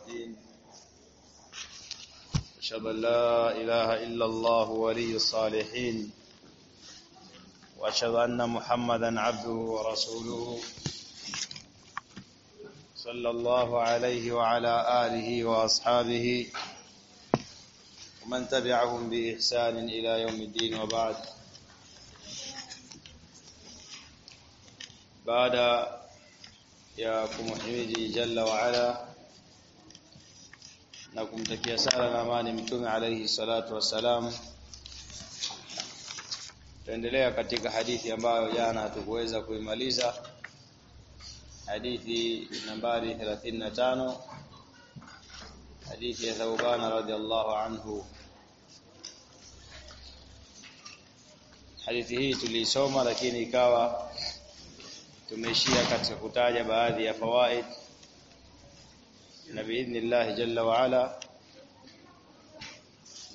الدين أشهد أن لا إله إلا الله ولي الصالحين وأشهد أن محمدا عبده ورسوله صلى الله عليه وعلى آله وأصحابه ومن تبعهم بإحسان إلى يوم الدين وبعد. ya kumhimidi jalla wa ala na kumtakia sala na amani mtume alayhi salatu wassalam. Tuendelea katika hadithi ambayo jana hatukuweza kuimaliza. Hadithi nambari 35 hadithi ya Thawban radhiallahu anhu. Hadithi hii tuliisoma lakini ikawa tumeishia katika kutaja baadhi ya fawaid na biidhnillah jalla wa ala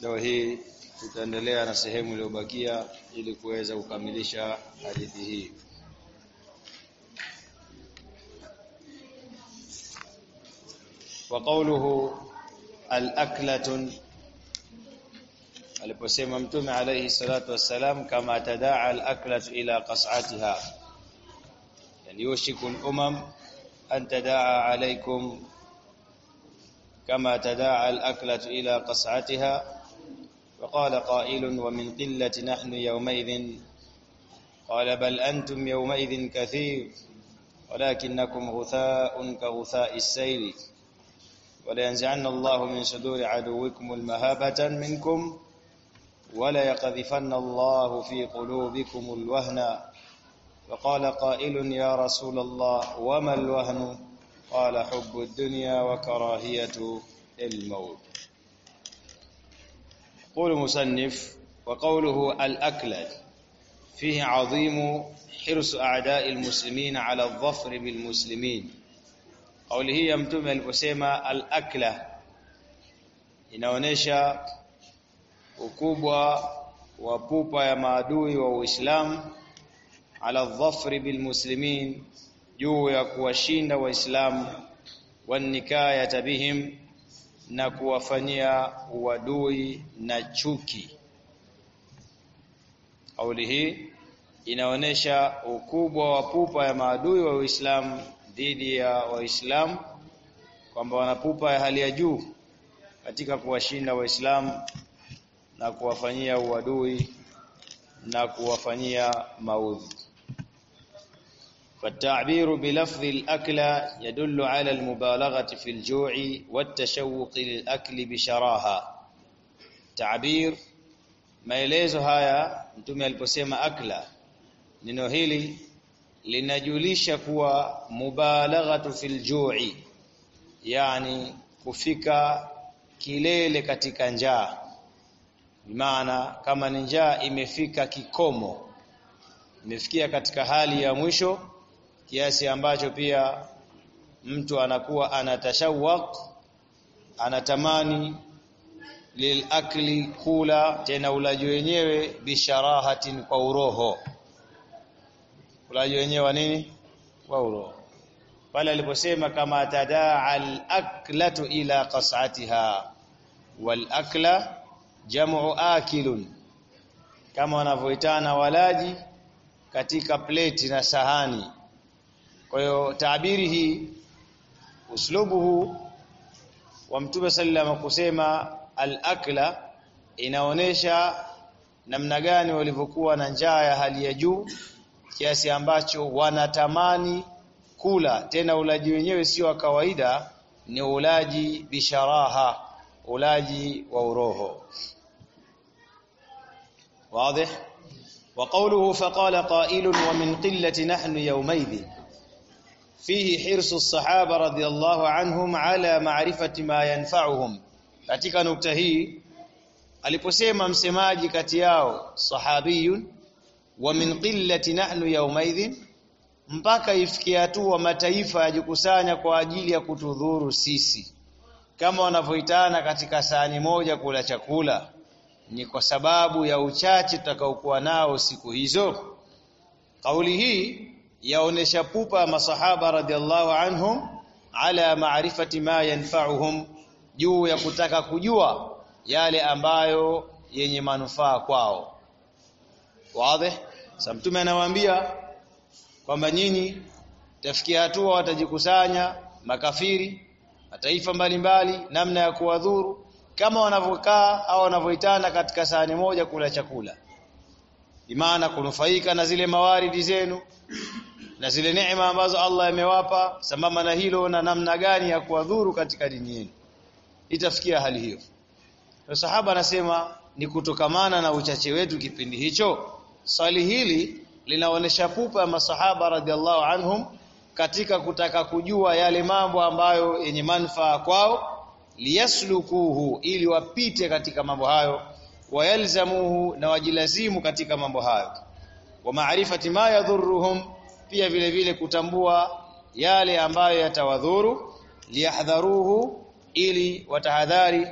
leo hii tutaendelea na sehemu iliyobakia ili kuweza kukamilisha hadithi hii qawluhu al-aklatun aliposema mtume alayhi salatu wassalam kama tadaa al-aklatu ila qas'atiha يعني يوشك الأمم أن تداعى عليكم كما تداعى الأكلة إلى قصعتها. وقال قائل ومن قلة نحن يومئذ؟ قال بل أنتم يومئذ كثير ولكنكم غثاء كغثاء السيل ولينزعن الله من صدور عدوكم المهابة منكم ولا يقذفن الله في قلوبكم الوهن. فقال قائل يا رسول الله وما الوهن؟ قال حب الدنيا وكراهية الموت قول مصنف وقوله الأكل فيه عظيم حرص أعداء المسلمين على الظفر بالمسلمين. قوله يمتم ukubwa wa pupa ya maadui wa Uislamu ala dhafri bilmuslimin juu ya kuwashinda waislamu wanikayata bihim na kuwafanyia uadui na chuki. Kauli hii inaonesha ukubwa wa pupa ya maadui wa Uislamu dhidi ya Waislamu kwamba wanapupa ya hali ya juu katika kuwashinda Waislamu na kuwafanyia uadui na kuwafanyia maudhi فالتعبير بلفظ الأكل يدل على المبالغة في الجوع والتشوق للأكل بشراهة تعبير maelezo haya mtume aliposema akla neno hili linajulisha kuwa mubalaghatu fil ju'i yani kufika kilele katika njaa bimaana kama ni njaa imefika kikomo imefikia katika hali ya mwisho kiasi ambacho pia mtu anakuwa anatashawaq anatamani lilakli kula tena ulaji wenyewe bisharahatin kwa uroho. Ulaji wenyewe nini? Kwa uroho. Pale aliposema kama tadaa alaklatu ila qas'atiha walakla jam'u akilun kama wanavyoitana walaji katika pleti na sahani kwa hiyo taabiri hii, uslubu huu wa Mtume sallallahu kusema al-akla inaonyesha namna gani walivyokuwa na njaa ya hali ya juu kiasi ambacho wanatamani kula. Tena ulaji wenyewe sio wa kawaida, ni ulaji bisharaha, ulaji wa uroho. Wazi. Wa qawluhu faqala qailun wa min qillati nahnu yawmaidhin fihi hirsu رضي الله anhum ala maarifati ma yanfa'uhum. Katika nukta hii aliposema msemaji kati yao sahabiyun wa min qillati nahnu yawmaidhin mpaka ifikie hatua mataifa yajikusanya kwa ajili ya kutudhuru sisi. Kama wanavyoitana katika sahani moja kula chakula ni kwa sababu ya uchache tutakaokuwa nao siku hizo. Kauli hii yaonesha pupa masahaba radhiallahu anhum ala maarifati ma yanfa'uhum juu ya kutaka kujua yale ambayo yenye manufaa kwao. Wazi sasa mtume anawaambia kwamba nyinyi tafikia hatua watajikusanya makafiri mataifa mbalimbali namna ya kuwadhuru kama wanavyokaa au wanavyoitana katika sahani moja kula chakula. Imana kunufaika na zile mawaridi zenu na zile neema ambazo Allah amewapa sambamba na hilo na namna gani ya kuwadhuru katika dini yenu. Itafikia hali hiyo. Sahaba anasema ni kutokamana na uchache wetu kipindi hicho. Swali hili linaonesha pupa ya masahaba radhiallahu anhum katika kutaka kujua yale mambo ambayo yenye manufaa kwao liyaslukuhu ili wapite katika mambo hayo wayalzamuhu na wajilazimu katika mambo hayo. Wa maarifati ma yadhurruhum pia vile vile kutambua yale ambayo yatawadhuru liyahdharuhu ili watahadhari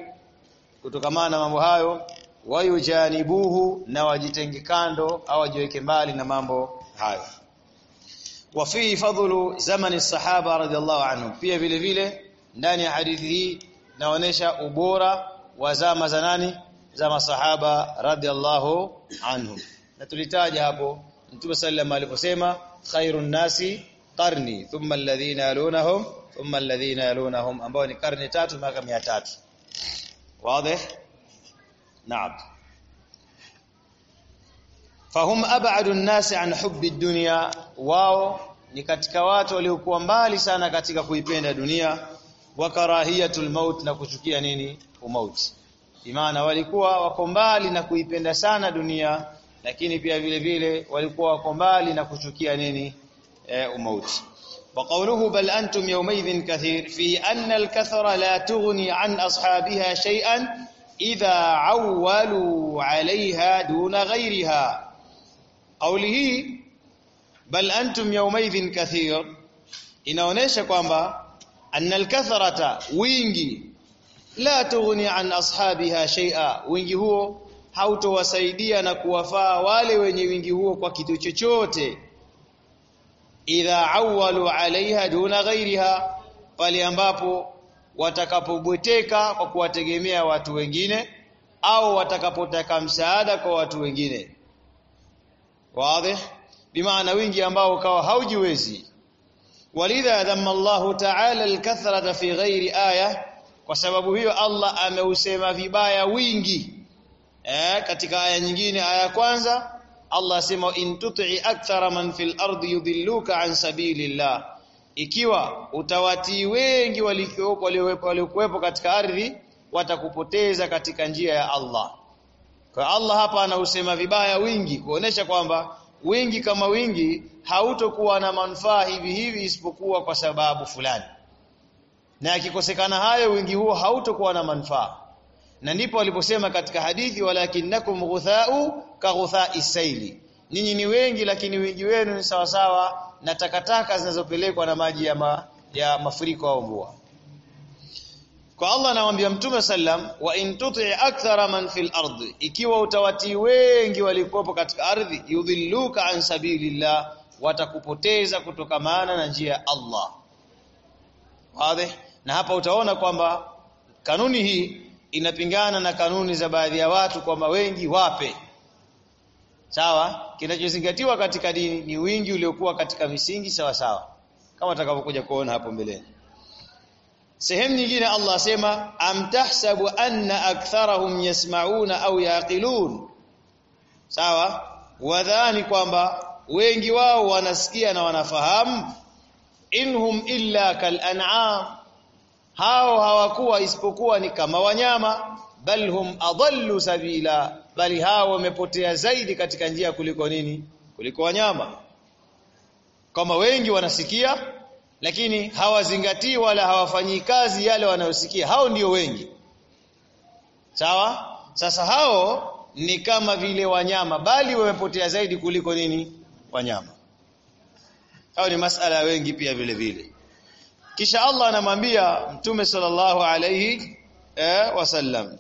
kutokamana na mambo hayo wayujanibuhu na wajitenge kando au wajiweke mbali na mambo hayo. Wa fi fadlu zamani sahaba radhiallahu anhu pia vile vile ndani ya hadithi hii naonesha ubora wa zama za nani? Za masahaba radhiallahu anhum na tulitaja hapo Mtume sallallahu alaihi wasallam aliposema khairun nasi qarni thumma alladhina yalunahum thumma alladhina yalunahum ambao ni karne tatu mpaka 300 wazi? Naam. Fahum ab'adu an-nasi an hubbi ad-dunya wao ni katika watu waliokuwa mbali sana katika kuipenda dunia wa karahiyatul maut na kuchukia nini? Umauti. Imana walikuwa wako mbali na kuipenda sana dunia lakini pia vile vile walikuwa wako mbali na kuchukia nini e, umauti وقوله بل أنتم يومئذ كثير في أن الكثرة لا تغني عن أصحابها شيئا إذا عولوا عليها دون غيرها قوله بل أنتم يومئذ كثير inaonesha kwamba anna alkathrata wingi la tughni an ashabiha shay'a wingi huo hautowasaidia na kuwafaa wale wenye wingi huo kwa kitu chochote. Idha awalu alaiha duna ghairiha pale ambapo watakapobweteka kwa kuwategemea watu wengine au watakapotaka msaada kwa watu wengine. Wazi bimaana wingi ambao ukawa haujiwezi. Walidha dhamma Allah ta'ala al-kathrata fi ghairi aya kwa sababu hiyo Allah ameusema vibaya wingi eh katika aya nyingine aya ya kwanza Allah asema in tuti akthara man fil ardi yudilluka an sabilillah. Ikiwa utawatii wengi waliokuwepo katika ardhi watakupoteza katika njia ya Allah. Kwa Allah hapa anausema vibaya wingi kuonesha kwamba wingi kama wingi hautokuwa na manufaa hivi hivi isipokuwa kwa sababu fulani. Na akikosekana hayo wingi huo hautokuwa na manufaa na ndipo aliposema katika hadithi walakinnakum ghuthau ka ghuthai saili ninyi ni wengi lakini wingi wenu ni sawasawa na takataka zinazopelekwa na maji ya, ma, ya mafuriko au mvua. Kwa Allah anamwambia Mtume sallam wa in tuti akthara man fil ardi. Ikiwa utawatii wengi walikopo katika ardhi yudhilluka an sabilillah watakupoteza kutokamana na njia ya Allah. Wazi? Na hapa utaona kwamba kanuni hii inapingana na kanuni za baadhi ya watu kwamba wengi wape. Sawa? Kinachozingatiwa katika dini ni wingi uliokuwa katika misingi sawa sawa. Kama utakavyokuja kuona hapo mbeleni. Sehemu nyingine Allah asema amtahsabu anna aktharahum yasmauna au yaqilun. Sawa? Wadhani kwamba wengi wao wanasikia na wanafahamu. Inhum illa kal an'am hao hawakuwa isipokuwa ni kama wanyama bal hum adallu sabila bali hao wamepotea zaidi katika njia kuliko nini? Kuliko wanyama. Kama wengi wanasikia lakini hawazingatii wala hawafanyii kazi yale wanayosikia. Hao ndio wengi. Sawa? Sasa hao ni kama vile wanyama bali wamepotea zaidi kuliko nini? Wanyama. Hao ni masala wengi pia vile vile kisha Allah anamwambia mtume sallallahu alayhi eh, wasallam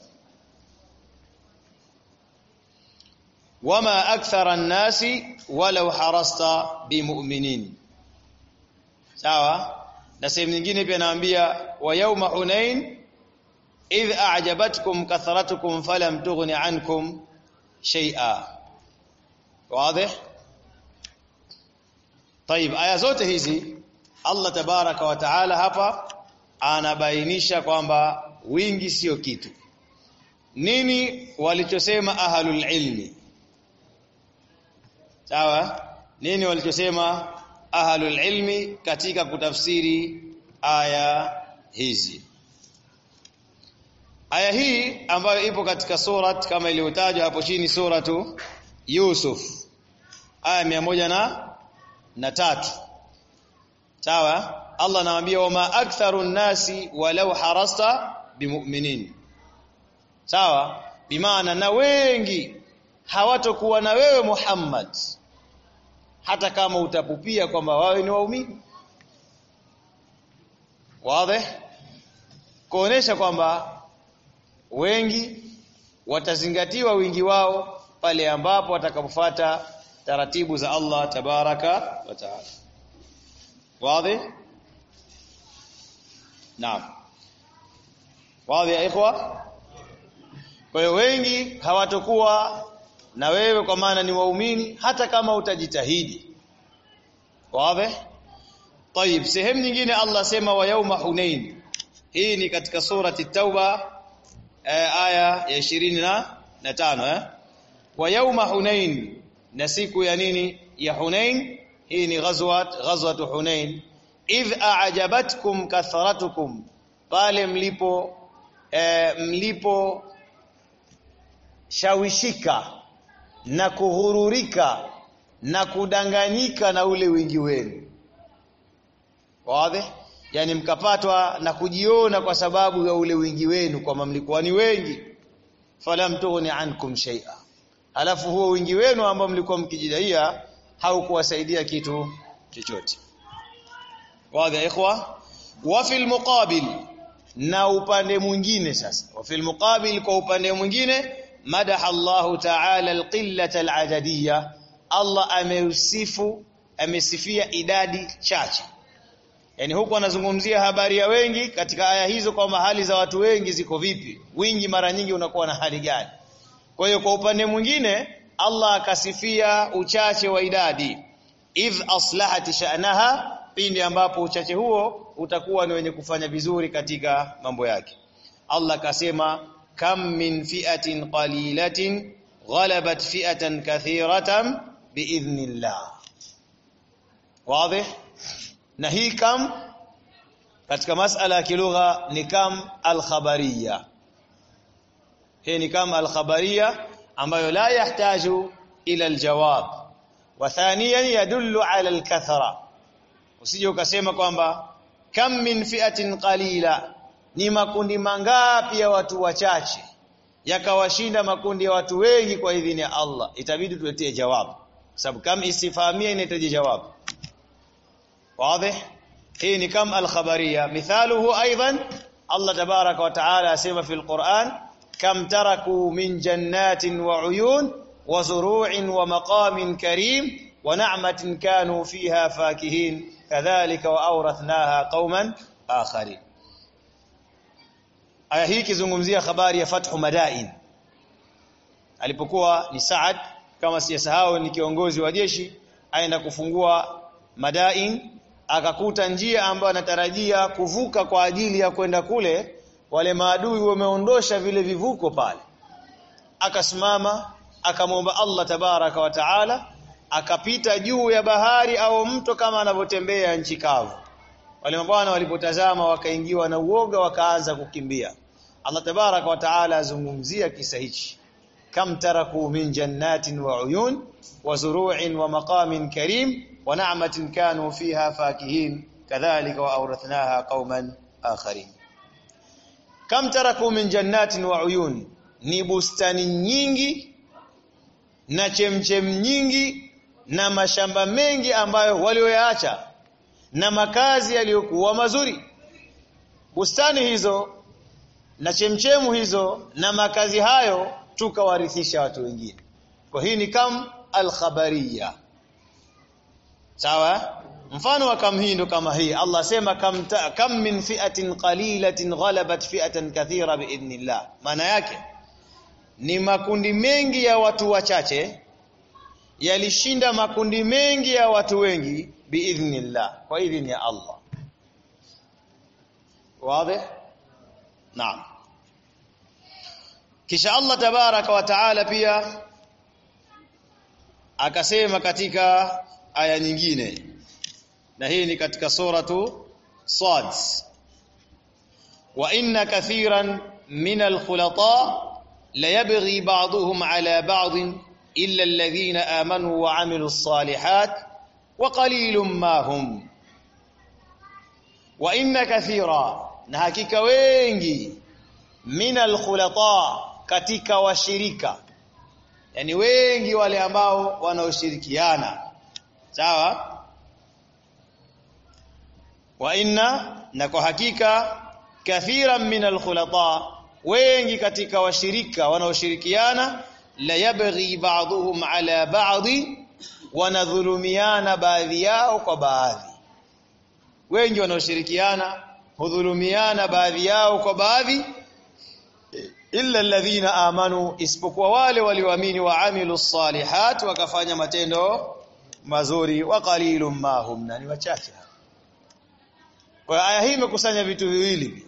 wama akthara an-nasi walau harasta bimu'minin sawa na sehemu nyingine pia anawaambia wa yauma hunain idh a'jabatkum kathratukum falam tughni ankum shay'a wazi طيب aya zote hizi Allah tabaraka wa taala hapa anabainisha kwamba wingi sio kitu. Nini walichosema ahlul ilmi? Sawa? Nini walichosema ahlul ilmi katika kutafsiri aya hizi? Aya hii ambayo ipo katika surat kama iliyotajwa hapo chini suratu Yusuf. Aya mia na na tatu sawa? Allah anawaambia wama aktharu nasi walau harasta bimu'minin. Sawa? Bimaana na wengi hawatokuwa na wewe Muhammad hata kama utapupia kwamba wawe ni waumini. Wazi kuonesha kwamba wengi watazingatiwa wingi wao pale ambapo watakapofuata taratibu za Allah tabaraka wa taala wazi naam wazi ya ikhwa kwa hiyo wengi hawatokuwa na wewe kwa maana ni waumini hata kama utajitahidi wazi طيب sehemu nyingine Allah sema wa yauma hunain hii ni katika surati tauba aya ya 25 eh wa yauma hunain na siku ya nini ya hunain hii ni ghazwat ghazwat hunain. Idh a'jabatkum kathratukum. Pale mlipo e, mlipo shawishika na kughururika na kudanganyika na ule wingi wenu. Wazi? Yani mkapatwa na kujiona kwa sababu ya ule wingi wenu kwamba mlikuwa ni wengi. Falam tughni ankum shay'a. Alafu huo wingi wenu ambao mlikuwa mkijidaia haukuwasaidia kitu chochote. Wazi ikhwa wa fil muqabil na upande mwingine sasa. Wa fil muqabil kwa upande mwingine madaha Allah ta'ala alqillata aladadiyya Allah ameusifu amesifia idadi chache. Yani huku anazungumzia habari ya wengi katika aya hizo kwamba hali za watu wengi ziko vipi? Wingi mara nyingi unakuwa na hali gani? Kwa hiyo kwa upande mwingine Allah akasifia uchache wa idadi. Idh aslahat sha'naha pindi ambapo uchache huo utakuwa ni wenye kufanya vizuri katika mambo yake. Allah akasema kam min fi'atin qalilatin ghalabat fi'atan kathiratan biidhnillah. Wazi? Na hii kam katika masala ya kilugha ni kam al-khabariya. Hii ni kam al-khabariya ambayo la yahtaju ila al-jawab wa thaniyan yadullu ala al-kathra usije ukasema kwamba kam min fi'atin qalila ni makundi mangapi ya watu wachache yakawashinda makundi ya watu wengi kwa idhini ya Allah itabidi tuletee jawabu sababu kam istifhamia inahitaji jawabu واضح hii ni kam al-khabariya mithaluhu aidan Allah tabaraka wa taala asema fi al-Quran kam taraku min jannatin wa uyun wa zuru'in wa maqamin karim wa ni'matin kanu fiha fakihin kadhalika wa awrathnaha qauman akharin aya hii kizungumzia habari ya fathu madain alipokuwa ni Saad kama sijasahau ni kiongozi wa jeshi aenda kufungua madain akakuta njia ambayo anatarajia kuvuka kwa ajili ya kwenda kule wale maadui wameondosha vile vivuko pale. Akasimama akamwomba Allah tabaraka wa taala akapita juu ya bahari au mto kama anavyotembea nchi kavu. Wale mabwana walipotazama wakaingiwa na uoga wakaanza kukimbia. Allah tabaraka wa taala azungumzia kisa hichi. Kam taraku min jannatin wa uyun wa zuru'in wa maqamin karim wa na'matin kanu fiha fakihin kadhalika wa awrathnaha qauman akharin kam taraku min jannatin wa uyun. Ni bustani nyingi na chemchem nyingi na mashamba mengi ambayo walioyaacha na makazi yaliyokuwa mazuri. Bustani hizo na chemchemu hizo na makazi hayo tukawarithisha watu wengine. Kwa hii ni kam al-khabariya. Sawa mfano wa kam kama hii. Allah sema kam ta, kam min fi'atin qalilatin ghalabat fi'atan kathira biidhnillah. Maana yake ni makundi mengi ya watu wachache yalishinda makundi mengi ya watu wengi biidhnillah. Kwa idhini ya Allah. Wazi? Naam. Kisha Allah tabaraka wa taala pia akasema katika aya nyingine na hii ni katika suratu Sad wa inna kathiran min al-khulata la yabghi ba'dhum ala ba'd illa alladhina amanu wa 'amilus salihat wa qalilum ma hum wa inna kathira na hakika wengi min al-khulata katika washirika yani wengi wale ambao wanaoshirikiana sawa wa inna na kwa hakika kathiran min alkhulata wengi katika washirika wanaoshirikiana la yabghi ba'dhum ala ba'dhi wanadhulumiana baadhi yao kwa baadhi. Wengi wanaoshirikiana hudhulumiana baadhi yao kwa baadhi illa alladhina amanu isipokuwa wale walioamini wa amilu salihat wakafanya matendo mazuri wa qalilum ma hum na wachache kwa aya hii imekusanya vitu viwili pia.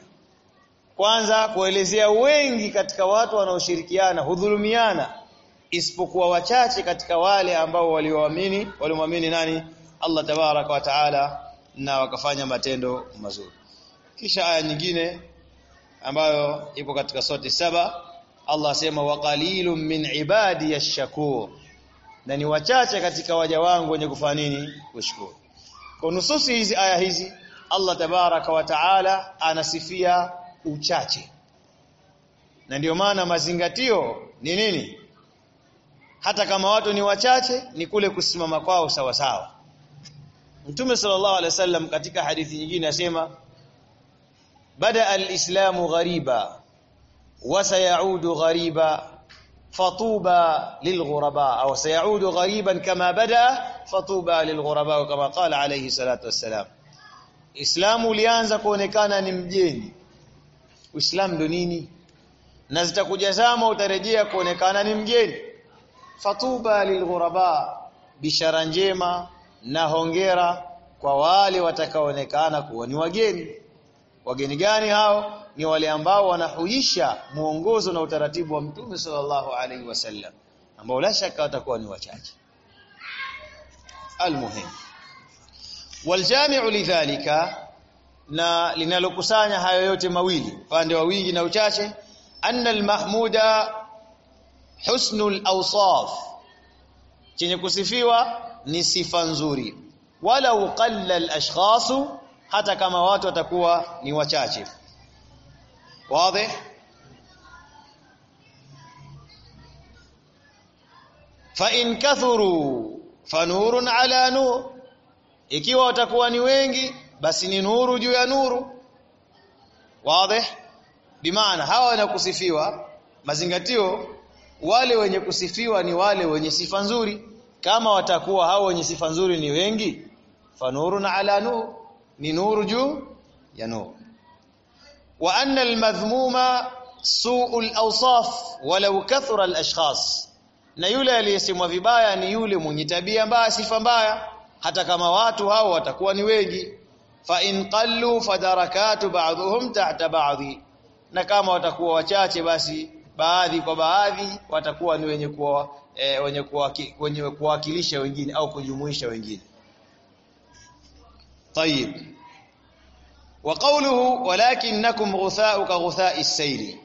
kwanza kuelezea wengi katika watu wanaoshirikiana hudhulumiana isipokuwa wachache katika wale ambao walioamini walimwamini nani? Allah tabaraka wa taala na wakafanya matendo mazuri. Kisha aya nyingine ambayo ipo katika soti saba Allah asema wa qalilum min ibadi yashkur. Na ni wachache katika waja wangu wenye kufanya nini? Kushukuru. Kwa nususi hizi aya hizi Allah tabaraka wa taala anasifia uchache. Na ndio maana mazingatio ni nini? Hata kama watu ni wachache ni kule kusimama kwao sawa sawa. Mtume sallallahu alaihi wasallam katika hadithi nyingine asema bada al-islamu ghariba wa sayaudu ghariba fatuba lilghuraba au sayaudu ghariban kama bada fatuba lilghuraba kama qala alayhi salatu wassalam Islamu ulianza kuonekana ni mjeni. Uislamu ndo nini? Na zitakuja zama utarejea kuonekana ni mgeni fatuba lilghuraba bishara njema na hongera kwa wale watakaoonekana kuwa ni wageni. Wageni gani hao? Ni wale ambao wanahuisha muongozo na utaratibu wa mtume sallallahu alaihi wasallam ambao la shaka watakuwa ni wachache. Almuhim والجامع لذلك نا لنلقصانا هاي يوتي مويلي فاندي ووينجي نوشاشي أن المحمود حسن الأوصاف. كيني كسفيوا نصفا نزوري ولو قل الأشخاص حتى كما واتوا تكوا نوشاشي واضح؟ فإن كثروا فنور على نور. Ikiwa watakuwa ni wengi basi ni nuru juu ya nuru. Wazi bimaana hawa wanakusifiwa. Mazingatio wale wenye kusifiwa ni wale wenye sifa nzuri. Kama watakuwa hao wenye sifa nzuri ni wengi fanurun ala nur ni nuru juu ya nuru wa anna almadhmuma su'ul awsaf walau kathura alashkhas. Na yule aliyesemwa vibaya ni yule mwenye tabia mbaya sifa mbaya hata kama watu hao watakuwa ni wengi fa in qallu fadarakatu ba'dhum tahta ba'dhi na kama watakuwa wachache basi baadhi kwa baadhi watakuwa ni wenye kuwa e, wenye kuwaki, wenye kuwakilisha wengine au kujumuisha wengine طيب وقوله ولكنكم غثاء كغثاء السيل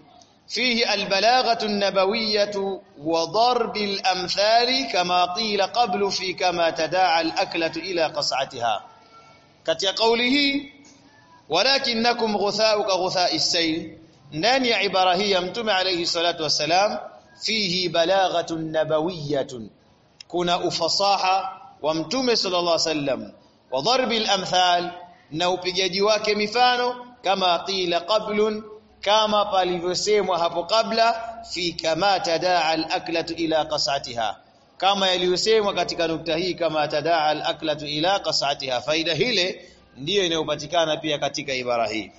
فيه البلاغة النبوية وضرب الأمثال كما قيل قبل في كما تداعى الأكلة إلى قصعتها. كتي قوله ولكنكم غثاء كغثاء السيل. نان يا إبراهي يمتم عليه الصلاة والسلام. فيه بلاغة نبوية. كنا أفصاحة وامتم صلى الله عليه وسلم. وضرب الأمثال نوبي جديوك مفانو كما قيل قبل kama palivyosemwa hapo kabla fi kama tadaa al-aklatu ila qasatiha. Kama yaliyosemwa katika nukta hii kama tadaa al-aklatu ila qas'atiha. Faida hile ndiyo inayopatikana pia katika ibara hii.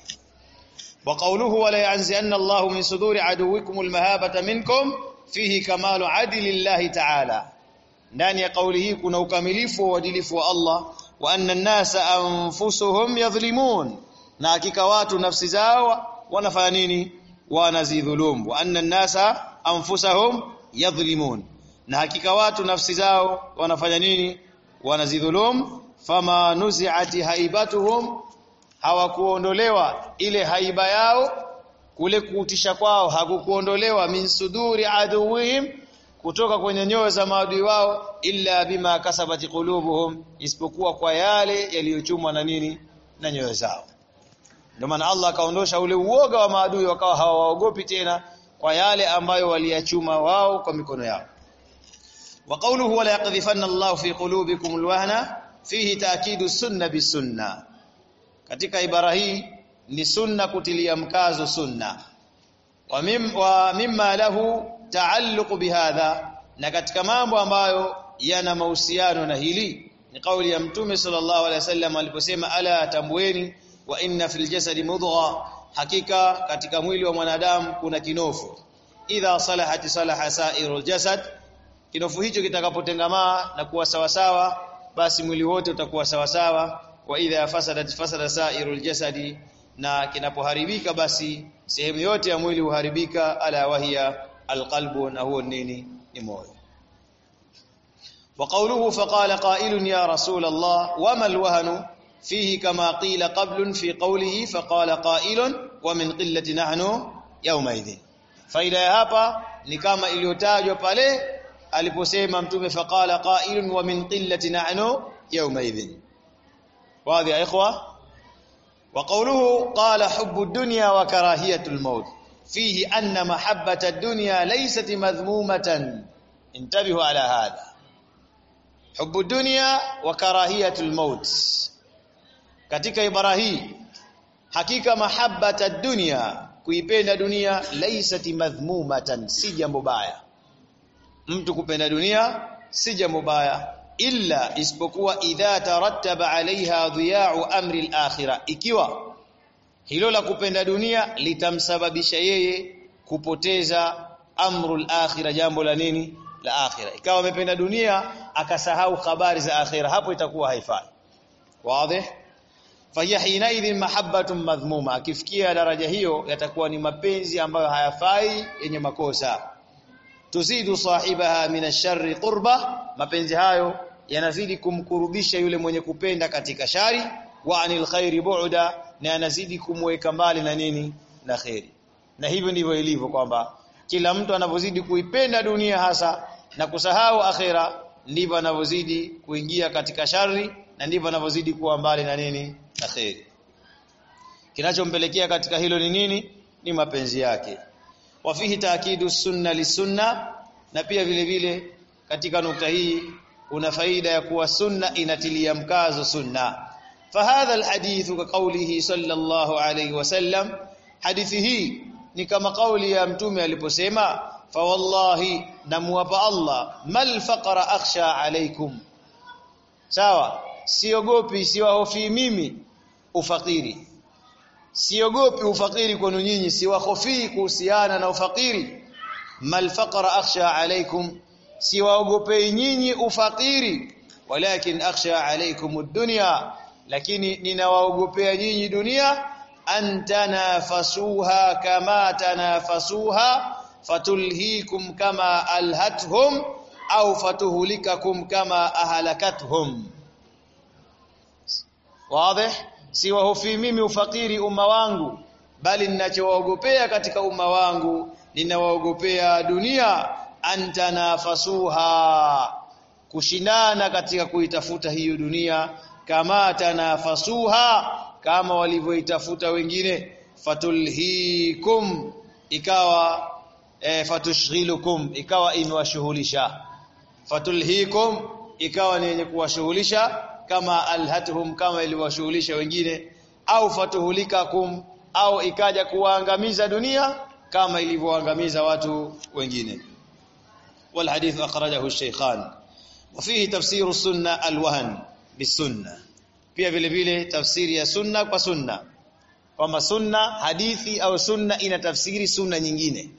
Wa qawluhu wala yanzi'anna Allahu min suduri aduwikum al-mahabata minkum fihi kamalu adlillahi ta'ala. Ndani ya kauli hii kuna ukamilifu wa uadilifu wa Allah wa anna an-nasa anfusuhum yadhlimun. Na hakika watu nafsi zao wanafanya nini? Wanazidhulumu. Wa anna an-nasa anfusahum yadhlimun. Na hakika watu nafsi zao wanafanya nini? Wanazidhulum fama nuzi'ati haibatuhum hawakuondolewa ile haiba yao. Kule kuutisha kwao hakukuondolewa min suduri aduwihim kutoka kwenye nyoyo za maadui wao illa bima kasabati qulubuhum isipokuwa kwa yale yaliyochumwa na nini? Na nyoyo zao ndio maana Allah akaondosha ule uoga wa maadui wakawa hawaogopi tena kwa yale ambayo waliyachuma wao kwa mikono yao. Wa qawluhu wala yaqdhifanna Allah fi qulubikum alwahna fihi ta'kidu sunna bisunna katika ibara hii ni sunna kutilia mkazo sunna. Wa, mim, wa mimma lahu taalluq bihadha. Na katika mambo ambayo yana mahusiano na hili ni kauli ya mtume sallallahu alaihi wasallam aliposema ala tambueni wa inna fil jasadi mudgha hakika katika mwili wa mwanadamu kuna kinofu. Idha salahat salaha sairul jasad kinofu hicho kitakapotengamaa na kuwa sawa sawa basi mwili wote utakuwa sawa sawa wa idha fasadat fasada sairul jasadi na kinapoharibika basi sehemu yote ya mwili huharibika ala wahia alqalbu na huo nini? Ni moyo. Wa qawluhu faqala qailun ya rasul allah wama alwahnu? فيه كما قيل قبل في قوله فقال قائل ومن قلة نحن يومئذ. فإذا هابا نكاما إليوتاجو بالي ألبو سيما متوم فقال قائل ومن قلة نحن يومئذ. وهذا يا إخوة؟ وقوله قال حب الدنيا وكراهية الموت. فيه أن محبة الدنيا ليست مذمومة. انتبهوا على هذا. حب الدنيا وكراهية الموت. Katika ibara hii hakika mahabbata dunia kuipenda dunia laisati madhmumatan si jambo baya. Mtu kupenda dunia si jambo baya. Illa isipokuwa idha tarattaba alaiha dhiya'u amri al-akhirah. Ikiwa hilo la kupenda dunia litamsababisha yeye kupoteza amrul akhirah jambo la nini? La akhirah. Ikawa amependa dunia akasahau habari za akhirah hapo itakuwa haifai. Wazi fahiya hinaidhin mahabbatun madhmuma. Akifikia daraja hiyo yatakuwa ni mapenzi ambayo hayafai yenye makosa. Tuzidu sahibaha min ash-sharri qurba. Mapenzi hayo yanazidi kumkurubisha yule mwenye kupenda katika shari. Wa anil khairi bu'da na yanazidi kumweka mbali na nini? Na khairi na hivyo ndivyo ilivyo kwamba kila mtu anavyozidi kuipenda dunia hasa na kusahau akhera ndivyo anavyozidi kuingia katika shari na ndivyo anavyozidi kuwa mbali na nini na kheri kinachompelekea katika hilo ni nini? Ni mapenzi yake. Wafihi taakidu sunna lisunna na pia vile vile katika nukta hii kuna faida ya kuwa sunna inatilia mkazo sunna. Fahadha alhadithu ka qawlihi sallallahu alayhi wasallam hadithi hii ni kama kauli ya mtume aliposema fa wallahi namuapa Allah mal faqra akhsha alaykum. Sawa siogopi siwahofi mimi ufakiri. Siogopi ufakiri kwenu nyinyi siwahofii kuhusiana na ufakiri. Mal faqra akhsha alaykum siwaogopei nyinyi ufakiri. Walakin akhsha alaykum ad-dunya lakini ninawaogopea nyinyi dunia. Antanafasuha kama tanafasuha fatulhikum kama alhathum au fatuhulikakum kama ahalakathum. Wazi siwahofi mimi ufakiri umma wangu bali ninachowaogopea katika umma wangu ninawaogopea dunia antanafasuha kushindana katika kuitafuta hiyo dunia kama tanafasuha kama walivyoitafuta wengine fatulhikum ikawa e, fatushghilukum ikawa imewashughulisha. Fatulhikum ikawa ni yenye kuwashughulisha kama alhatuhum kama iliwashughulisha wengine au fatuhulikakum au ikaja kuwaangamiza dunia kama ilivyoangamiza watu wengine والحديث أخرجه الشيخان وفيه تفسير السنة الوهن بالسنة pia vile vile tafsiri ya sunna kwa sunna kwamba sunna hadithi au sunna ina tafsiri sunna nyingine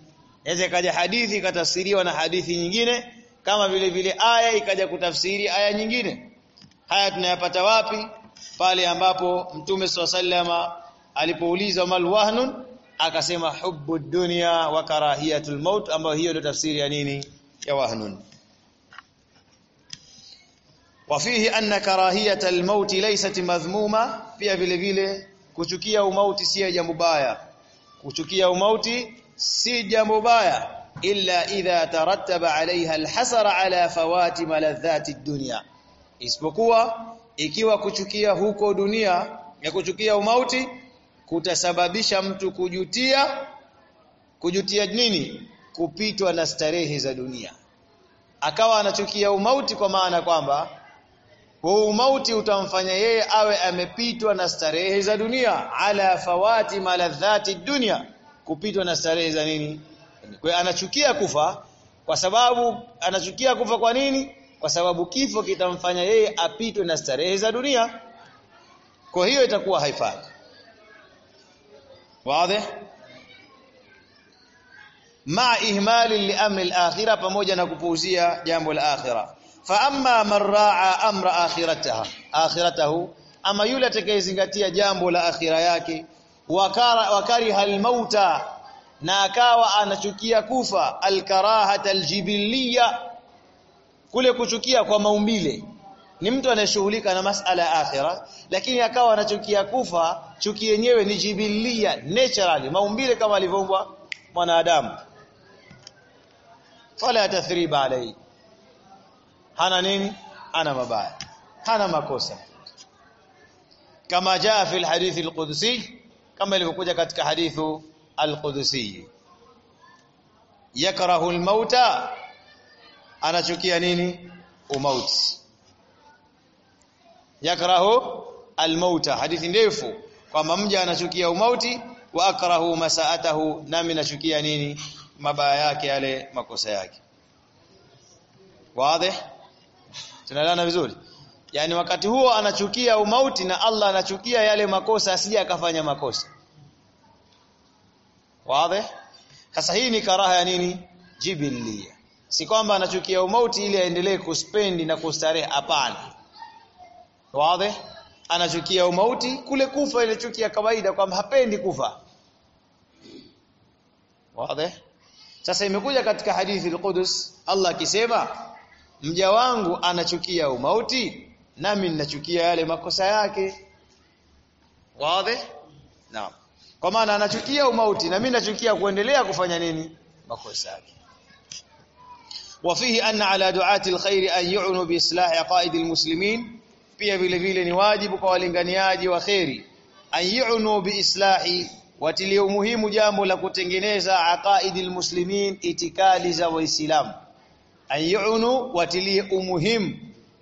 inaweza ikaja hadithi ikatafsiriwa na hadithi nyingine kama vile vile aya ikaja kutafsiri aya nyingine Haya tunayapata wapi pale ambapo mtume swalla alipoulizwa mal wahnun akasema hubbu dunya wa karahiyatul maut ambayo hiyo ndio tafsiri ya nini ya wahnun وفيه أن كراهية الموت ليست مذمومة pia vile vile kuchukia umauti si jambo baya kuchukia umauti si jambo baya illa idha tarattaba alaiha alhasara ala fawati maladhati dunya isipokuwa ikiwa kuchukia huko dunia ya kuchukia umauti kutasababisha mtu kujutia kujutia nini? Kupitwa na starehe za dunia. Akawa anachukia umauti kwa maana kwamba huu umauti utamfanya yeye awe amepitwa na starehe za dunia. Ala fawati maladhati dunia. Kupitwa na starehe za nini? Kwa anachukia kufa. Kwa sababu anachukia kufa kwa nini kwa sababu kifo kitamfanya yeye apitwe na starehe za dunia. Kwa hiyo itakuwa haifai. Wazi? Ma ihmali li amri al-akhirah pamoja na kupuuzia jambo la akhirah. Fa amma man raa amra akhirataha akhiratahu ama yule atakayezingatia jambo la akhira yake wakara wakariha al-mauta na akawa anachukia kufa al-karahata al-jibiliya kule kuchukia kwa maumbile. Ni mtu anayeshughulika na masala ya akhira lakini akawa anachukia kufa chuki yenyewe ni jibilia naturally. Maumbile kama alivyoumbwa mwanadamu. Fala tathriba alayhi hana nini? Ana mabaya. Hana makosa. Kama jaa fi alhadith alqudsi kama ilivyokuja katika hadithu alqudsi. Yakrahu almauta anachukia nini? Umauti. Yakrahu almauta. Hadithi ndefu kwamba mja anachukia umauti wa akrahu masaatahu nami nachukia nini? Mabaya yake yale makosa yake. Wazi? Tunaelewana vizuri? Yani wakati huo anachukia umauti na Allah anachukia yale makosa asije akafanya makosa. Wazi? Sasa hii ni karaha ya nini? Jibilia si kwamba anachukia umauti ili aendelee kuspendi na kustarehe hapana. Wazi? Anachukia umauti kule kufa ile chuki ya kawaida kwamba hapendi kufa. Wazi? Sasa imekuja katika hadithi al-Qudus Allah akisema mja wangu anachukia umauti nami ninachukia yale makosa yake. Wazi? Naam. Kwa maana anachukia umauti na mimi nachukia kuendelea kufanya nini? Makosa yake وفيه أن على دعاة الخير أن يعنوا بإصلاح عقائد المسلمين pia vile vile ni wajibu kwa walinganiaji wa kheri ayunu biislahi watilie umuhimu jambo la kutengeneza aqaidil muslimin itikadi za waislamu ayunu watilie umuhimu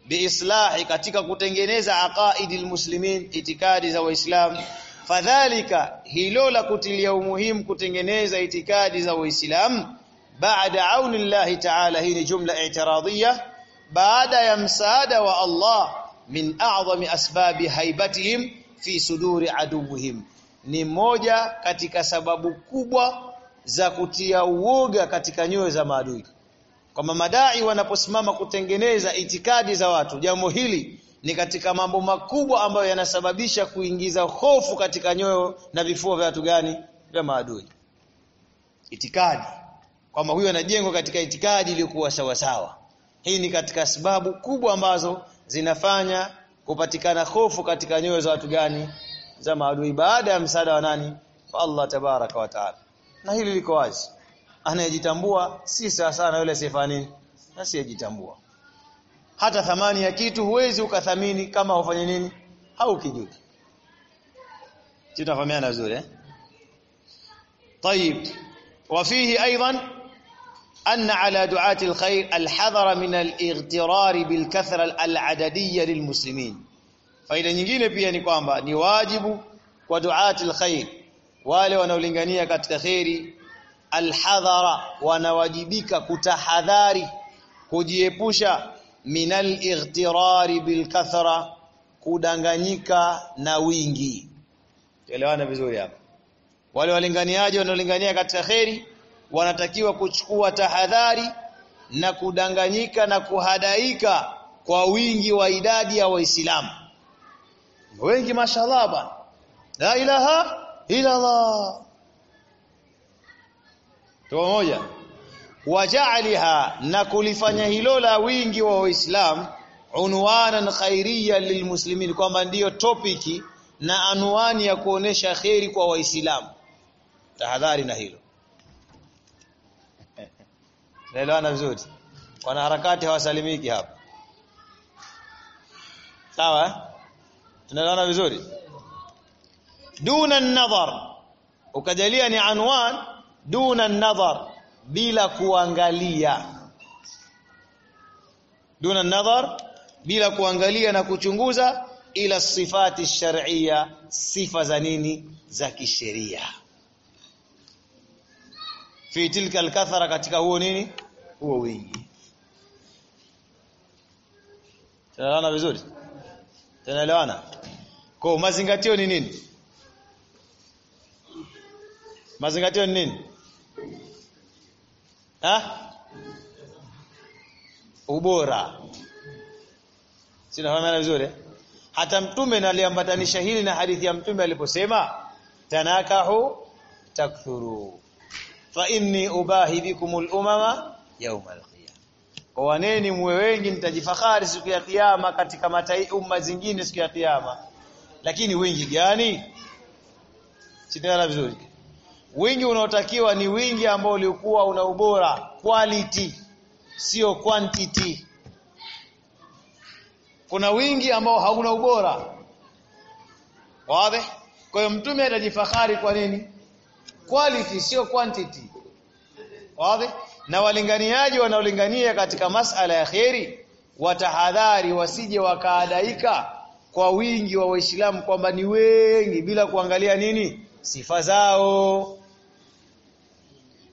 biislahi katika kutengeneza aqaidil muslimin itikadi za waislamu fadhalika hilo la kutilia umuhimu kutengeneza itikadi za waislamu baada auni llahi ta'ala hii ni jumla i'tiradhiya baada ya msaada wa Allah min a'zami asbabi haibatihim fi suduri aduwwihim. Ni moja katika sababu kubwa za kutia uoga katika nyoyo za maadui. Kwamba madai wanaposimama kutengeneza itikadi za watu jambo hili ni katika mambo makubwa ambayo yanasababisha kuingiza hofu katika nyoyo na vifua vya watu gani? Vya maadui. Itikadi kwamba huyo anajengwa katika itikadi iliyokuwa sawa Hii ni katika sababu kubwa ambazo zinafanya kupatikana hofu katika nyoyo za watu gani? Za maadui, baada ya msaada wa nani? Wa Allah tabaraka wa taala. Na hili liko wazi, anayejitambua si sawa sana yule sifa nini, asiyejitambua. Hata thamani ya kitu huwezi ukathamini kama ufanye nini, haukijui. Tunafahamiana vizuri eh? Tayib, wa fihi aidan أن على دعاة الخير الحذر من الاغترار بالكثرة العددية للمسلمين faida nyingine pia ni kwamba ni wajibu kwa duati alkhair wale wanaolingania katika khairi alhadhara wanawajibika kutahadhari kujiepusha minal ightirari bil kathra kudanganyika na wingi elewana vizuri hapa wale walinganiaji wanaolingania katika kheri wanatakiwa kuchukua tahadhari na kudanganyika na kuhadaika kwa wingi wa idadi ya waislamu. Wengi mashallah bana la ilaha ila allah tuwa moja waja'aliha na kulifanya hilo la wingi wa waislamu unwanan khairia lilmuslimin kwamba ndiyo topiki na anwani ya kuonesha kheri kwa waislamu. Tahadhari na hilo naelewana vizuri. Wanaharakati hawasalimiki hapa. Sawa tunaelewana vizuri? Duna nadhar ukajalia ni anwan duna nadhar bila kuangalia. Duna nadhar bila kuangalia na kuchunguza ila sifati shar'ia sifa za nini? Za kisheria fi tilka alkathara katika huo nini? Huo wingi. Tunaelewana vizuri? Tunaelewana? Kwa mazingatio ni nini? Mazingatio ni nini? Ha? Ubora. Sinafahamana vizuri? Hata mtume naliambatanisha hili na hadithi ya mtume aliposema tanakahu takthuru fa inni ubahi bikumul umama alqiyama waneni muwe wengi nitajifahari siku ya kiyama katika matai umma zingine siku ya kiyama. Lakini wingi gani? Sitaelewa vizuri. Wingi unaotakiwa ni wingi ambao ulikuwa una ubora. Quality sio quantity. Kuna wingi ambao hauna ubora. Wazi kwa hiyo mtume atajifahari kwa nini quality sio quantity. Wazi? Na walinganiaji wanaolingania katika masala ya kheri watahadhari wasije wakaadaika kwa wingi wa waislamu kwamba ni wengi bila kuangalia nini? Sifa zao.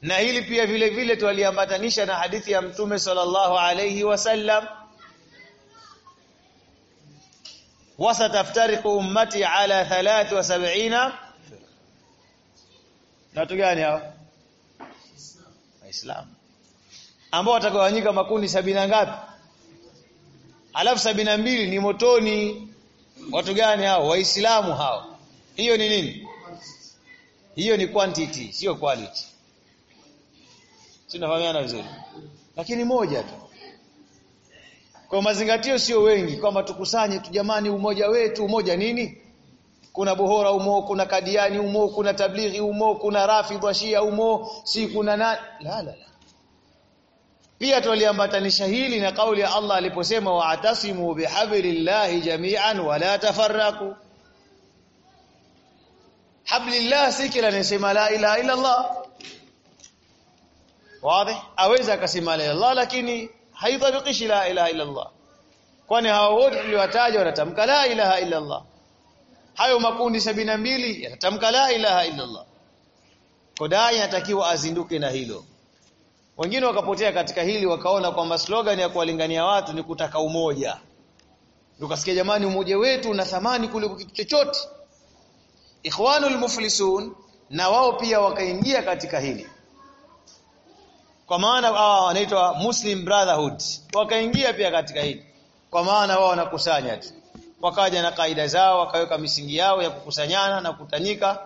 Na hili pia vile vile twaliambatanisha na hadithi ya mtume sallallahu alayhi wasallam. Wasataftariqu ummati ala 73 watu gani hao? Waislamu. Ambao watagawanyika makundi sabina ngapi? Alafu sabina mbili ni motoni. Watu gani hao? Waislamu hao. Hiyo ni nini? Hiyo ni quantity sio quality. Tunafahamiana vizuri? Lakini moja tu. Kwa mazingatio sio wengi kwamba tukusanye tu jamani umoja wetu umoja nini kuna bohora umo kuna kadiani umo kuna tablighi umo kuna rafidha shia umo si kuna na la la la. Pia tuliambatanisha hili na kauli ya Allah aliposema wa'tasimu bihablillahi jami'an wa la tafarraqu. Hablillah si kila la ilaha illa Allah. Wazi? Aweza akasema la ilaha lakini haitabiqishi la ilaha illa Allah. Kwani hao wote tuliwataja wanatamka la ilaha illa Allah hayo makundi sabina mbili yanatamka la ilaha illa Allah kodai anatakiwa azinduke na hilo. Wengine wakapotea katika hili wakaona kwamba slogan ya kuwalingania watu ni kutaka umoja. Ukasikia jamani umoja wetu una thamani kuliko kitu chochote. Ikhwanul muflisun na wao pia wakaingia katika hili. Kwa maana hawa wanaitwa Muslim Brotherhood. Wakaingia pia katika hili. Kwa maana wao wanakusanya tu wakaja na kaida zao wakaweka misingi yao ya kukusanyana na kutanyika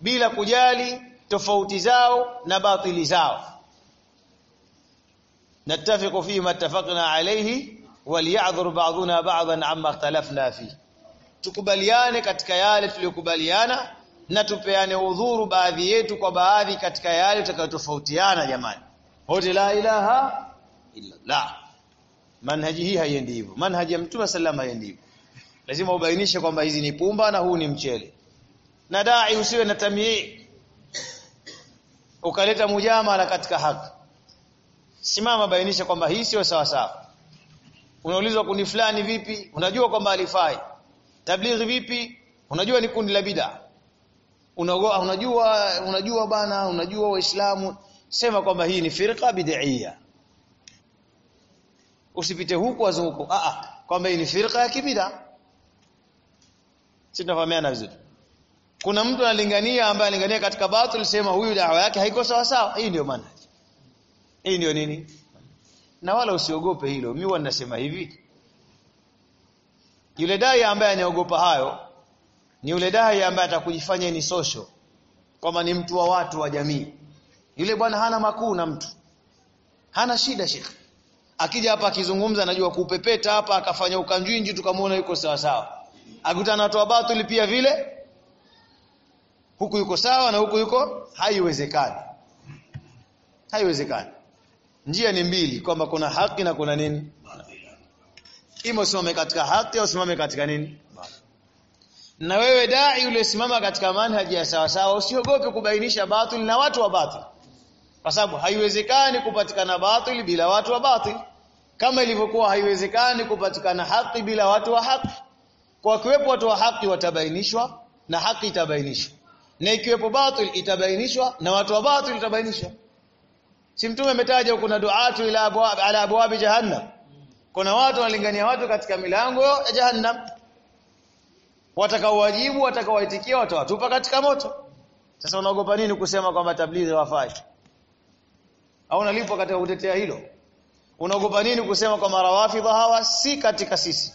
bila kujali tofauti zao na batili zao نتفق فيما اتفقنا عليه وليعذر بعضنا بعضا عما اختلفنا فيه tukubaliane katika yale tuliyokubaliana na tupeane udhuru baadhi yetu kwa baadhi katika yale tutakayotofautiana jamani wote la ilaha illa la manhaji hii haiendi hivyo manhaji ya mtume sallallahu haiendi hivyo lazima ubainishe kwamba hizi ni pumba na huu ni mchele. Na dai usiwe na tamii ukaleta mujamala katika haki. Simama bainisha kwamba hii sio sawa sawa. Unaulizwa kundi fulani vipi unajua kwamba alifai. Tablighi vipi unajua ni kundi la bid'a. Unajua unajua unajua bana unajua waislamu. Sema kwamba hii ni firqa bid'iyya. Usipite huku wazunguko. A a kwamba hii ni firqa ya kibida sitafahamiana vizuri. Kuna mtu analingania ambaye analingania katika batil sema huyu dawa yake haiko sawa sawa. Hii ndio maana. Hii ndio nini? Na wala usiogope hilo. Mimi huwa ninasema hivi. Yule dai ambaye anaogopa hayo ni yule dai ambaye atakujifanya ni social kwamba ni mtu wa watu wa jamii. Yule bwana hana makuu na mtu. Hana shida shekhi. Akija hapa akizungumza anajua kupepeta hapa akafanya ukanjwinji tukamuona yuko sawa sawa akutana watu wa batili pia vile. Huku yuko sawa na huku yuko haiwezekani. Haiwezekani. Njia ni mbili kwamba kuna haki na kuna nini? Ima usimame katika haki au usimame katika nini? Na wewe dai uliosimama katika manhaji ya sawasawa sawa usiogope kubainisha batil na watu wa batil kwa sababu haiwezekani kupatikana batil bila watu wa batil kama ilivyokuwa haiwezekani kupatikana haki bila watu wa haki kwa kiwepo watu wa haki watabainishwa na haki itabainishwa. Na ikiwepo batil itabainishwa na watu wa batil itabainishwa. Si mtume ametaja kuna duatu ila abwab ala abwab jahannam. Kuna watu wanalingania watu katika milango ya jahannam. Watakaowajibu watakaowaitikia watawatupa katika moto. Sasa unaogopa nini kusema kwamba tablighi wafai au unalipo katika kutetea hilo? Unaogopa nini kusema kwamba rawafidha hawa si katika sisi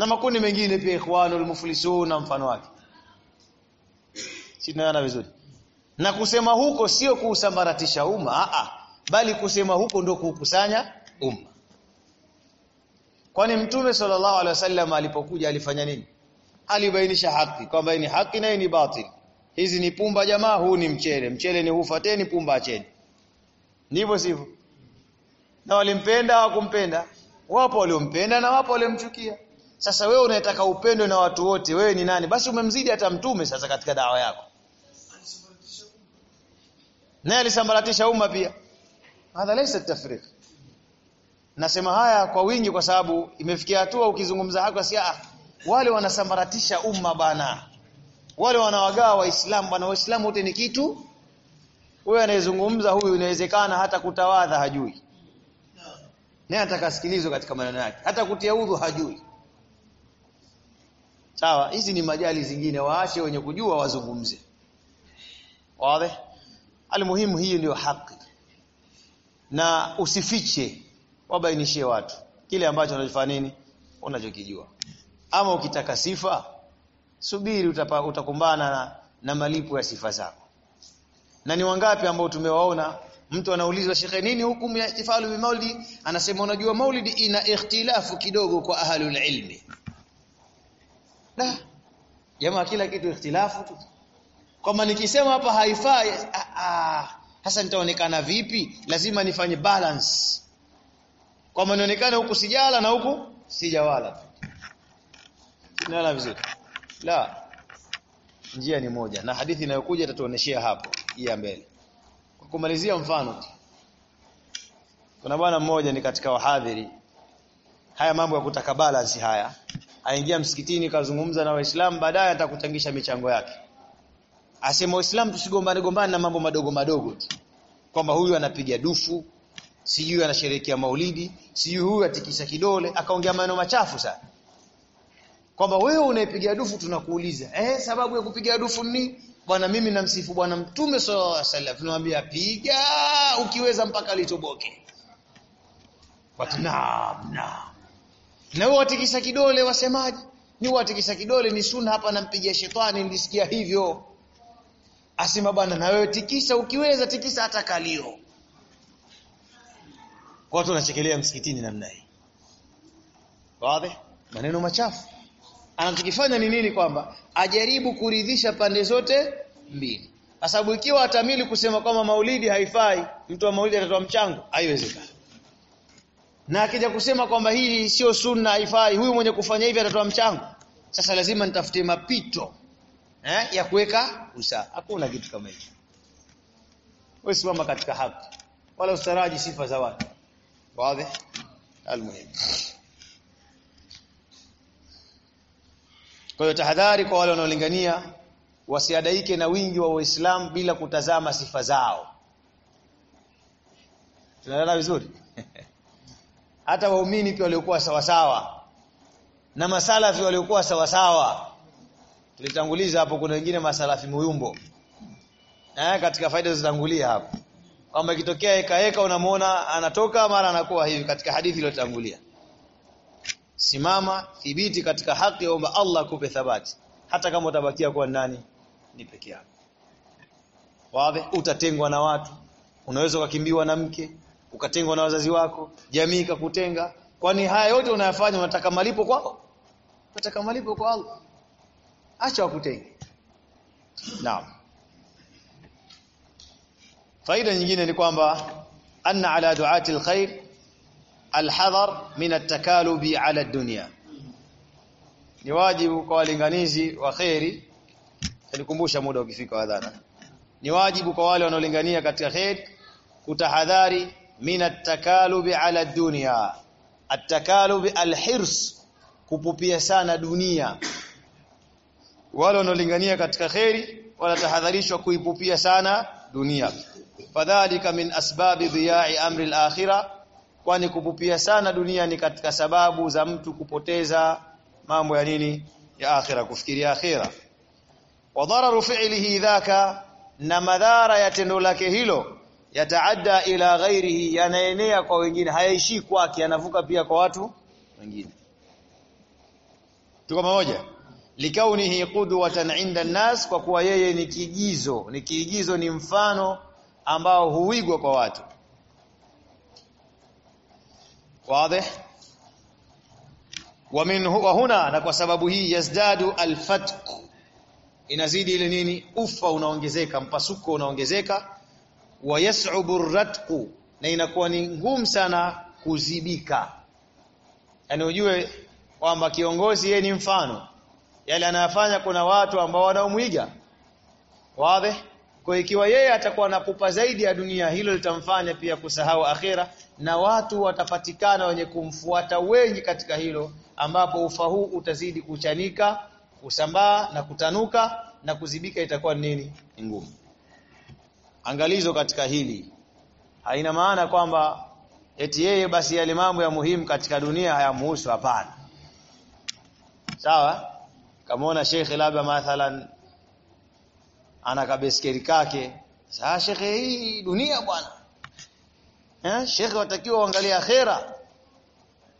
na makundi mengine pia ikhwanul muflisun na mfano wake. Si tunaona vizuri? Na kusema huko sio kuusambaratisha umma a bali kusema huko ndio kukusanya umma. Kwani mtume sallallahu alaihi wasallam alipokuja alifanya nini? Alibainisha haki kwamba ni haki na ni batil. Hizi ni pumba jamaa huu ni mchele. Mchele ni hufateni pumba acheni. Ndivyo sivyo? Na walimpenda hawakumpenda? Wapo waliompenda na wapo waliomchukia sasa wewe unataka upendwe na watu wote wewe ni nani? Basi umemzidi hata mtume sasa katika dawa yako. Naye alisambaratisha umma pia. Hadha laysa tafriq. Nasema haya kwa wingi kwa sababu imefikia hatua ukizungumza hako si ah wale wanasambaratisha umma bana. Wale wanawagawa waislamu bana. Waislamu wote ni kitu. Wewe anayezungumza huyu inawezekana hata kutawadha hajui. Naye atakasikilizwa katika maneno yake. Hata kutia udhu hajui sawa hizi ni majali zingine waache wenye kujua wazungumze. Wazi? Almuhimu hii ndio haki. Na usifiche wabainishie watu. Kile ambacho unachofanya nini? Unachokijua. Ama ukitaka sifa subiri utapa, utakumbana na, na malipo ya sifa zako. Na ni wangapi ambao tumewaona mtu anaulizwa shekhe nini hukumu ya ihtifalu bi maulidi? Anasema unajua maulidi ina ikhtilafu kidogo kwa ahlul ilmi la jamaa kila kitu ikhtilafu tu. Kama nikisema hapa haifai sasa nitaonekana vipi? Lazima nifanye balance. Kwamba nionekane huku sijala na huku sijawala sinala vizuri? La njia ni moja na hadithi inayokuja itatuoneshia hapo hii ya mbele. Kwa kumalizia mfano kuna bwana mmoja ni katika wahadhiri. Haya mambo ya kutaka balance haya aingia msikitini kazungumza na waislamu baadaye atakutangisha michango yake. Asema waislamu tusigombane gombane na mambo madogo madogo kwamba huyu anapiga dufu sijui anasherehekea maulidi sijui huyu atikisa kidole akaongea maneno machafu sana. Kwamba wewe unaipiga dufu tunakuuliza eh sababu ya kupiga dufu ni? Bwana mimi namsifu bwana mtume sallallahu alaihi wasallam. Tunamwambia piga ukiweza mpaka litoboke. Watu naam naam na wewe watikisa kidole wasemaji ni watikisa kidole ni sunna hapa nampigia shetani nilisikia hivyo. Asema bwana na wewe tikisa ukiweza tikisa hata kalio. Watu wanachekelea msikitini namna hii. Wazi? Maneno machafu. Anachokifanya ni nini kwamba ajaribu kuridhisha pande zote mbili? Kwa sababu ikiwa atamili kusema kwamba maulidi haifai mtu wa maulidi atatoa mchango? Haiwezekani na akija kusema kwamba hili sio sunna haifai. Huyu mwenye kufanya hivi atatoa mchango. Sasa lazima nitafute mapito eh, ya kuweka usawa. Hakuna kitu kama hicho. Wewe simama katika haki. Wala usitaraji sifa za watu. Wazi? Almuhim kwa hiyo tahadhari kwa wale wanaolingania wasiadaike na wingi wa Uislamu bila kutazama sifa zao. Tunaelewana vizuri hata waumini pia waliokuwa sawasawa. Na masalafi waliokuwa sawasawa. Tulitanguliza hapo kuna wengine masalafi muyumbo. Eh katika faida zilizotangulia hapo. Kwamba ikitokea eka eka unamuona anatoka mara anakuwa hivi katika hadithi iliyotangulia. Simama thibiti katika haki omba Allah kupe thabati. Hata kama utabakia kuwa nani ni peke yako. Wazi utatengwa na watu. Unaweza ukakimbiwa na mke ukatengwa na wazazi wako jamii ikakutenga. Kwani haya yote unayafanya unataka malipo kwao? Unataka malipo kwa Allah. Acha wakutenge. Naam. Faida nyingine ni kwamba anna ala duati alkhair alhadhar min atakalubi ala dunya. Ni wajibu kwa walinganizi wa khairi nikumbusha muda ukifika wa adhana ni wajibu kwa wale wanaolingania katika khair kutahadhari min atakalubi ala dunya. Atakalubi alhirs kupupia sana dunia. Wale wanaolingania katika khairi wanatahadharishwa kuipupia sana dunia. Fadhalika min asbabi dhiya'i amri al-akhirah kwani kupupia sana dunia ni katika sababu za mtu kupoteza mambo ya nini? Ya akhira kufikiria akhira. Wa dararu fi'lihi dhaka na madhara ya tendo lake hilo yataadda ila ghairihi yanaenea kwa wengine hayaishi kwake yanavuka pia kwa watu wengine. Tuko pamoja? Likaunihi qudwatan inda nnas, kwa kuwa yeye ni kiigizo ni kiigizo ni mfano ambao huigwa kwa watu. Wazi? Wa min wa huna na kwa sababu hii yazdadu alfatq. Inazidi ile nini? Ufa unaongezeka mpasuko unaongezeka wa yas'ubu ratqu na inakuwa ni ngumu sana kuzibika. Yani ujue kwamba kiongozi yeye ni mfano. Yale anayofanya kuna watu ambao wanaomwiga wazi? Kwa ikiwa yeye atakuwa anakupa zaidi ya dunia hilo litamfanya pia kusahau akhira na watu watapatikana wenye kumfuata wengi katika hilo ambapo ufa huu utazidi kuchanika kusambaa na kutanuka na kuzibika itakuwa nini? Ni ngumu angalizo katika hili. Haina maana kwamba eti yeye basi yale mambo ya muhimu katika dunia hayamuhusu hapana. Sawa? Kamaona shekhe labda mathalan ana kabeskeri kake. Saa shekhe hii dunia bwana. Eh shekhe watakiwa uangalie akhera.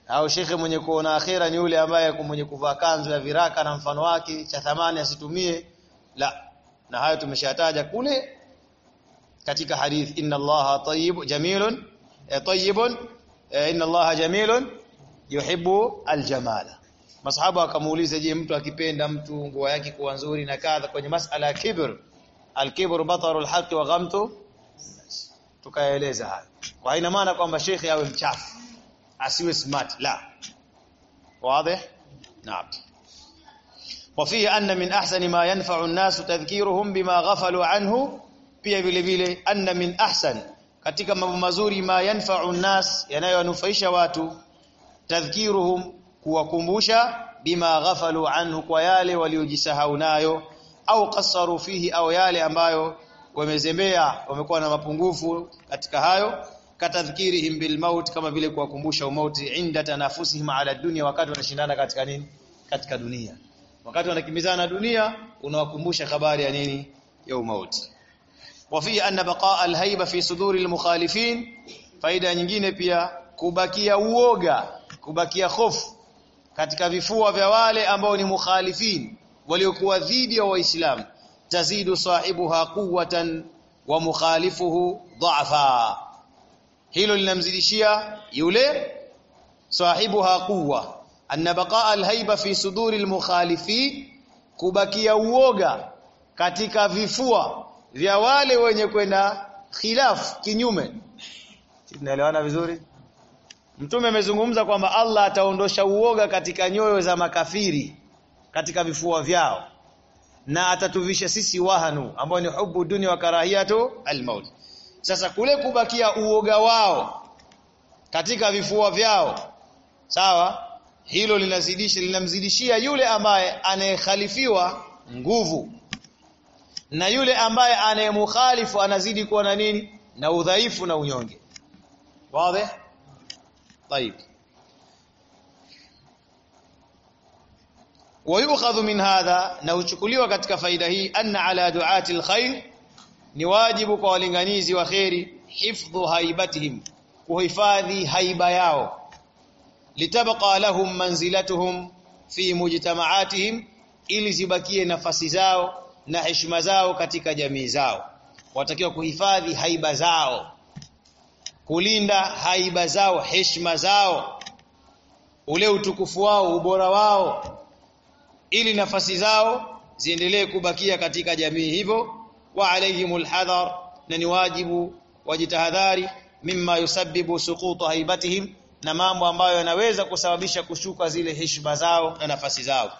Au shekhe mwenye kuona akhera ni yule ambaye mwenye kuvaa kanzu ya viraka na mfano wake cha thamani asitumie? La. Na hayo tumeshataja kule katika hadith inna allaha tayyib jamilun eh, tayyibun eh, inna allaha jamilun yuhibbu aljamala masahaba wakamuuliza je mtu akipenda mtu nguo yake kuwa nzuri na kadha kwenye masala ya kibr alkibru batarul haqi wa ghamtu tukaeleza haya kwa ina maana kwamba shekhi awe mchafu asiwe smart la wazi naam وفيه أن من أحسن ما ينفع الناس تذكيرهم بما غفلوا عنه pia vile vile anna min ahsan katika mambo mazuri ma yanfa'u nas yanayowanufaisha watu tadhkiruhum kuwakumbusha bima ghafalu anhu kwa yale waliojisahau nayo au kasaru fihi au yale ambayo wamezembea wamekuwa na mapungufu katika hayo katadhkirihim bil maut kama vile kuwakumbusha umauti inda tanafusihim ala dunya wakati wanashindana katika nini? Katika dunia. Wakati wanakimbizana na dunia unawakumbusha habari ya nini? Ya umauti وفي أن بقاء الهيبة في صدور المخالفين faida nyingine pia kubakia uoga kubakia hofu katika vifua vya wale ambao ni mukhalifin waliokuwa dhidi ya waislamu tazidu sahibuha quwwatan wa mukhalifuhu dha'fa hilo linamzidishia yule sahibuha quwwa anna baqa'a alhayba fi suduri almukhalifin kubakia uoga katika vifua vya wale wenye kwenda khilaf kinyume. Tunaelewana vizuri? Mtume amezungumza kwamba Allah ataondosha uoga katika nyoyo za makafiri katika vifua vyao na atatuvisha sisi wahanu ambao ni hubu dunia wa karahiyatu almaut. Sasa kule kubakia uoga wao katika vifua vyao sawa? Hilo linazidisha linamzidishia yule ambaye anayekhalifiwa nguvu na yule ambaye anayemukhalifu anazidi kuwa na nini? Na udhaifu na unyonge. Wazi? طيب ويؤخذ من هذا na uchukuliwa katika faida hii anna ala duati alkhair ni wajibu kwa walinganizi wa khairi hifdhu haibatihim kuhifadhi haiba yao. Litabqa lahum manzilatuhum fi mujtamaatihim ili zibakie nafasi zao na heshima zao katika jamii zao. Watakiwa kuhifadhi haiba zao kulinda haiba zao heshima zao ule utukufu wao ubora wao ili nafasi zao ziendelee kubakia katika jamii hivyo. Wa alaihimul hadhar na ni wajibu wajitahadhari mimma yusabbibu suqutu haibatihim na mambo ambayo yanaweza kusababisha kushuka zile heshima zao na nafasi zao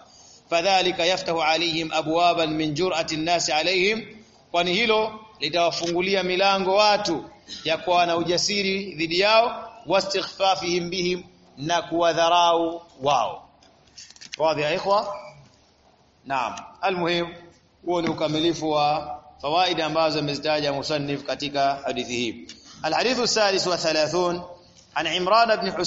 fadhalika yaftahu alaihim abwaban min jur'ati an-nas alaihim kwani hilo litawafungulia milango watu ya kuwa na ujasiri dhidi yao wastighfafihim bihim na kuwadharau wao. Wazi ikhwa? Naam. Almuhim huo ni ukamilifu wa fawaida ambazo amezitaja musannif katika hadithi hii. Alhadithu salis an imran ibn